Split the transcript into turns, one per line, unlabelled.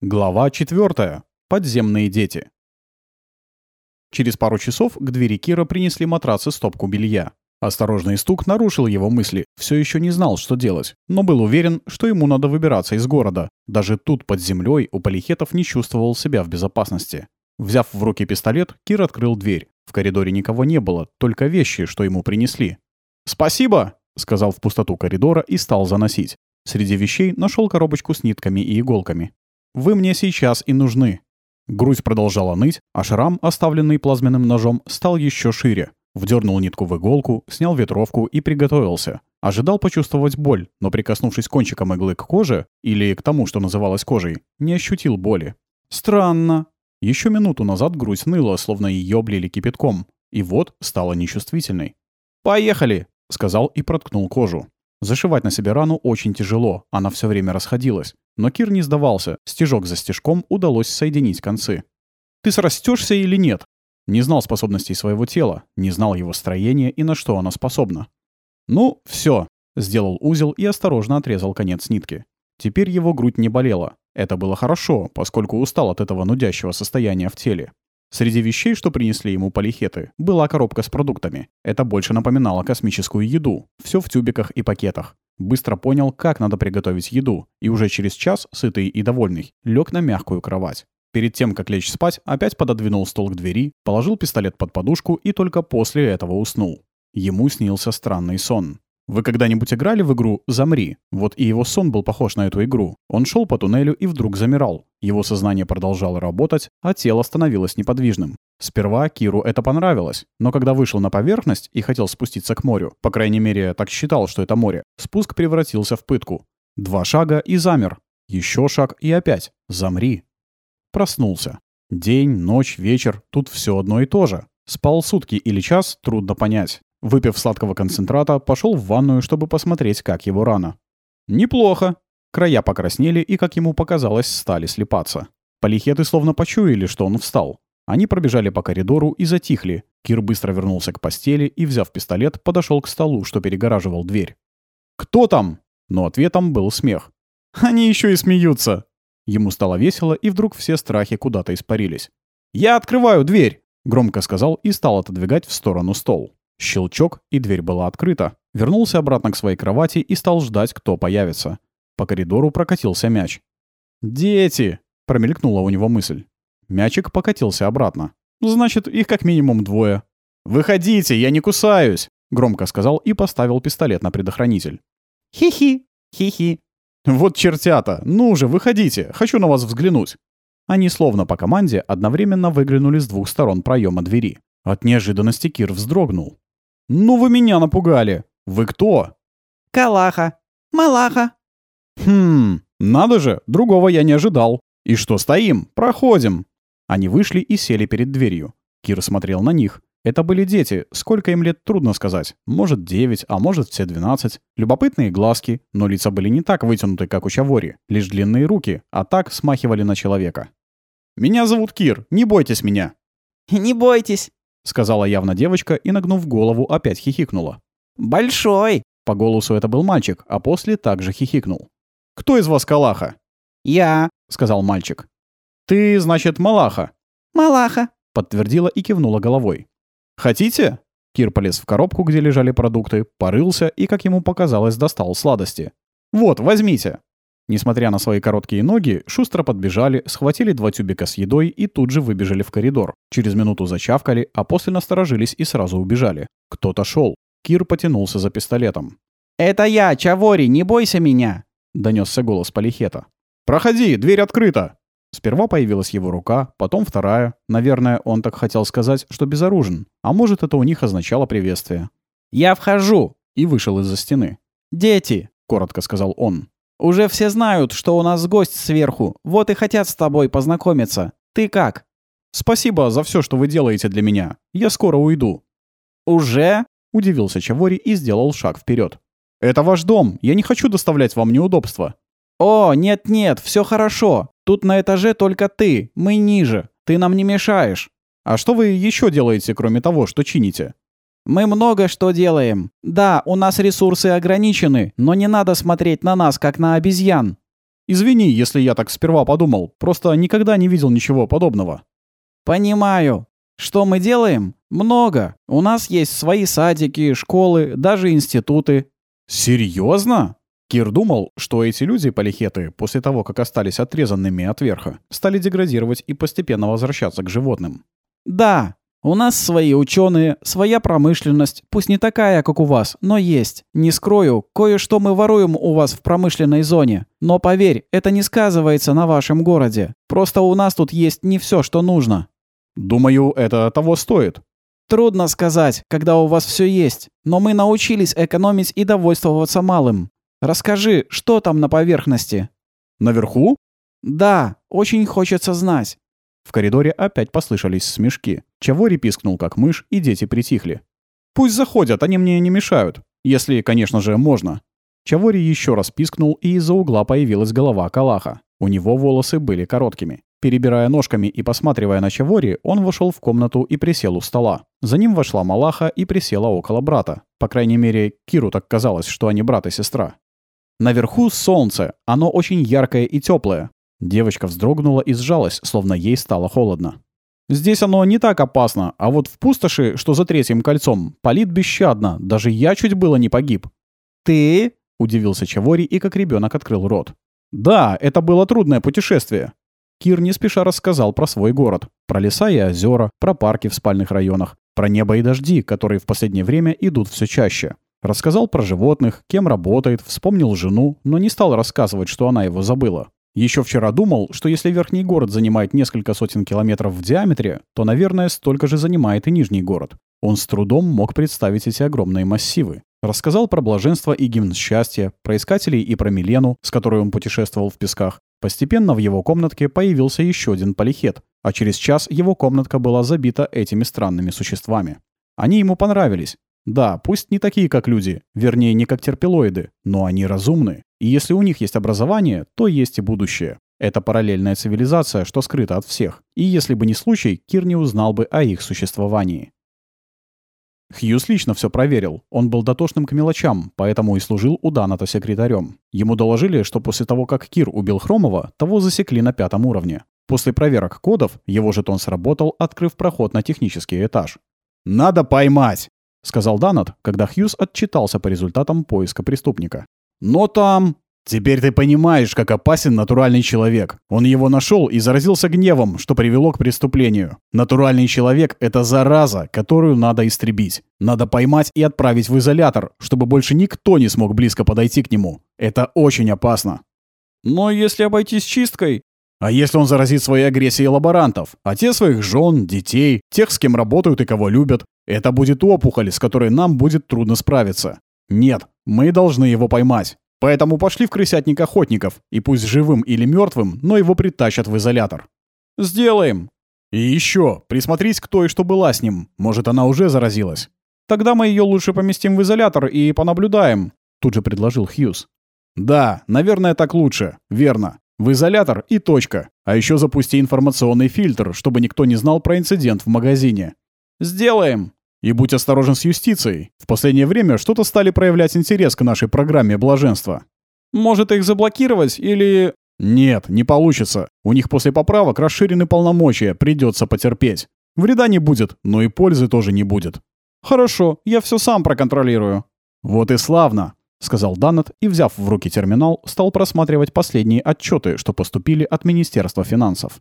Глава 4. Подземные дети. Через пару часов к двери Кира принесли матрас и стопку белья. Осторожный стук нарушил его мысли, все еще не знал, что делать, но был уверен, что ему надо выбираться из города. Даже тут, под землей, у полихетов не чувствовал себя в безопасности. Взяв в руки пистолет, Кир открыл дверь. В коридоре никого не было, только вещи, что ему принесли. «Спасибо!» — сказал в пустоту коридора и стал заносить. Среди вещей нашел коробочку с нитками и иголками. Вы мне сейчас и нужны». Грудь продолжала ныть, а шрам, оставленный плазменным ножом, стал еще шире. Вдернул нитку в иголку, снял ветровку и приготовился. Ожидал почувствовать боль, но прикоснувшись кончиком иглы к коже, или к тому, что называлось кожей, не ощутил боли. Странно. Еще минуту назад грудь ныла, словно ее облили кипятком. И вот стала нечувствительной. «Поехали!» — сказал и проткнул кожу. Зашивать на себе рану очень тяжело, она все время расходилась. Но Кир не сдавался, стежок за стежком удалось соединить концы. «Ты срастешься или нет?» Не знал способностей своего тела, не знал его строения и на что оно способно. «Ну, все, сделал узел и осторожно отрезал конец нитки. Теперь его грудь не болела. Это было хорошо, поскольку устал от этого нудящего состояния в теле. Среди вещей, что принесли ему полихеты, была коробка с продуктами. Это больше напоминало космическую еду. Все в тюбиках и пакетах. Быстро понял, как надо приготовить еду, и уже через час, сытый и довольный, лег на мягкую кровать. Перед тем, как лечь спать, опять пододвинул стол к двери, положил пистолет под подушку и только после этого уснул. Ему снился странный сон. Вы когда-нибудь играли в игру «Замри»? Вот и его сон был похож на эту игру. Он шел по туннелю и вдруг замирал. Его сознание продолжало работать, а тело становилось неподвижным. Сперва Киру это понравилось, но когда вышел на поверхность и хотел спуститься к морю, по крайней мере, так считал, что это море, спуск превратился в пытку. Два шага и замер. Еще шаг и опять. Замри. Проснулся. День, ночь, вечер, тут все одно и то же. Спал сутки или час, трудно понять. Выпив сладкого концентрата, пошел в ванную, чтобы посмотреть, как его рана. Неплохо. Края покраснели и, как ему показалось, стали слепаться. Полихеты словно почуяли, что он встал. Они пробежали по коридору и затихли. Кир быстро вернулся к постели и, взяв пистолет, подошел к столу, что перегораживал дверь. «Кто там?» Но ответом был смех. «Они еще и смеются!» Ему стало весело, и вдруг все страхи куда-то испарились. «Я открываю дверь!» — громко сказал и стал отодвигать в сторону стол. Щелчок, и дверь была открыта. Вернулся обратно к своей кровати и стал ждать, кто появится. По коридору прокатился мяч. «Дети!» — промелькнула у него мысль. Мячик покатился обратно. «Значит, их как минимум двое». «Выходите, я не кусаюсь!» — громко сказал и поставил пистолет на предохранитель.
«Хи-хи! Хи-хи!»
«Вот чертята! Ну же, выходите! Хочу на вас взглянуть!» Они словно по команде одновременно выглянули с двух сторон проема двери. От неожиданности Кир вздрогнул. «Ну вы меня напугали! Вы кто?»
«Калаха! Малаха!»
«Хм, надо же, другого я не ожидал. И что стоим? Проходим!» Они вышли и сели перед дверью. Кир смотрел на них. Это были дети, сколько им лет трудно сказать. Может, девять, а может, все двенадцать. Любопытные глазки, но лица были не так вытянуты, как у Чавори. Лишь длинные руки, а так смахивали на человека. «Меня зовут Кир, не бойтесь меня!»
«Не бойтесь!»
Сказала явно девочка и, нагнув голову, опять хихикнула.
«Большой!»
По голосу это был мальчик, а после также хихикнул. «Кто из вас Калаха?»
«Я», —
сказал мальчик. «Ты, значит, Малаха?»
«Малаха», —
подтвердила и кивнула головой. «Хотите?» Кир полез в коробку, где лежали продукты, порылся и, как ему показалось, достал сладости. «Вот, возьмите!» Несмотря на свои короткие ноги, шустро подбежали, схватили два тюбика с едой и тут же выбежали в коридор. Через минуту зачавкали, а после насторожились и сразу убежали. Кто-то шел. Кир потянулся за пистолетом.
«Это я, Чавори, не бойся меня!»
— донесся голос Полихета. «Проходи, дверь открыта!» Сперва появилась его рука, потом вторая. Наверное, он так хотел сказать, что безоружен. А может, это у них означало приветствие.
«Я вхожу!»
И вышел из-за стены.
«Дети!»
— коротко сказал он.
Уже все знают, что у нас гость сверху. Вот и хотят с тобой познакомиться. Ты как?»
«Спасибо за все, что вы делаете для меня. Я скоро уйду».
«Уже?»
— удивился Чавори и сделал шаг вперед. «Это ваш дом. Я не хочу доставлять вам неудобства».
«О, нет-нет, все хорошо. Тут на этаже только ты. Мы ниже. Ты нам не мешаешь».
«А что вы еще делаете, кроме того, что чините?»
Мы много что делаем. Да, у нас ресурсы ограничены, но не надо смотреть на нас, как на обезьян».
Извини, если я так сперва подумал, просто никогда не видел ничего подобного».
«Понимаю. Что мы делаем? Много. У нас есть свои садики, школы, даже институты».
«Серьезно?» Кир думал, что эти люди, полихеты, после того, как остались отрезанными от верха, стали деградировать и постепенно возвращаться к животным.
«Да, у нас свои ученые, своя промышленность, пусть не такая, как у вас, но есть. Не скрою, кое-что мы воруем у вас в промышленной зоне. Но поверь, это не сказывается на вашем городе. Просто у нас тут есть не все, что нужно».
«Думаю, это того стоит».
«Трудно сказать, когда у вас все есть, но мы научились экономить и довольствоваться малым. Расскажи, что там на поверхности?»
«Наверху?»
«Да, очень хочется знать».
В коридоре опять послышались смешки. Чавори пискнул как мышь, и дети притихли. «Пусть заходят, они мне не мешают. Если, конечно же, можно». Чавори еще раз пискнул, и из-за угла появилась голова Калаха. У него волосы были короткими. Перебирая ножками и посматривая на Чавори, он вошел в комнату и присел у стола. За ним вошла Малаха и присела около брата. По крайней мере, Киру так казалось, что они брат и сестра. Наверху солнце, оно очень яркое и теплое. Девочка вздрогнула и сжалась, словно ей стало холодно. Здесь оно не так опасно, а вот в пустоши, что за третьим кольцом, палит бесщадно, даже я чуть было не погиб.
«Ты?»
— удивился Чавори и как ребенок открыл рот. «Да, это было трудное путешествие». Кир не спеша рассказал про свой город, про леса и озера, про парки в спальных районах, про небо и дожди, которые в последнее время идут все чаще. Рассказал про животных, кем работает, вспомнил жену, но не стал рассказывать, что она его забыла. Еще вчера думал, что если верхний город занимает несколько сотен километров в диаметре, то, наверное, столько же занимает и нижний город. Он с трудом мог представить эти огромные массивы. Рассказал про блаженство и гимн счастья, про искателей и про Милену, с которой он путешествовал в песках. Постепенно в его комнатке появился еще один полихет, а через час его комнатка была забита этими странными существами. Они ему понравились, да, пусть не такие, как люди, вернее, не как терпилоиды, но они разумны. И если у них есть образование, то есть и будущее. Это параллельная цивилизация, что скрыта от всех. И если бы не случай, Кир не узнал бы о их существовании. Хьюз лично все проверил. Он был дотошным к мелочам, поэтому и служил у Даната секретарем. Ему доложили, что после того, как Кир убил Хромова, того засекли на пятом уровне. После проверок кодов его жетон сработал, открыв проход на технический этаж. «Надо поймать!» — сказал Данат, когда Хьюз отчитался по результатам поиска преступника. «Но там...» «Теперь ты понимаешь, как опасен натуральный человек. Он его нашел и заразился гневом, что привело к преступлению. Натуральный человек — это зараза, которую надо истребить. Надо поймать и отправить в изолятор, чтобы больше никто не смог близко подойти к нему. Это очень опасно».
«Но если обойтись чисткой...»
А если он заразит своей агрессией лаборантов, а те своих жен, детей, тех, с кем работают и кого любят, это будет опухоль, с которой нам будет трудно справиться. Нет, мы должны его поймать. Поэтому пошли в крысятник охотников, и пусть живым или мертвым, но его притащат в изолятор.
Сделаем.
И еще, присмотрись к той, что была с ним. Может, она уже заразилась.
Тогда мы ее лучше поместим в изолятор и понаблюдаем, тут же предложил Хьюз.
Да, наверное, так лучше. Верно. В изолятор и точка. А еще запусти информационный фильтр, чтобы никто не знал про инцидент в магазине.
Сделаем.
И будь осторожен с юстицией. В последнее время что-то стали проявлять интерес к нашей программе блаженства.
Может их заблокировать или...
Нет, не получится. У них после поправок расширены полномочия, придется потерпеть. Вреда не будет, но и пользы тоже не будет.
Хорошо, я все сам проконтролирую.
Вот и славно, сказал Данет и, взяв в руки терминал, стал просматривать последние отчеты, что поступили от Министерства финансов.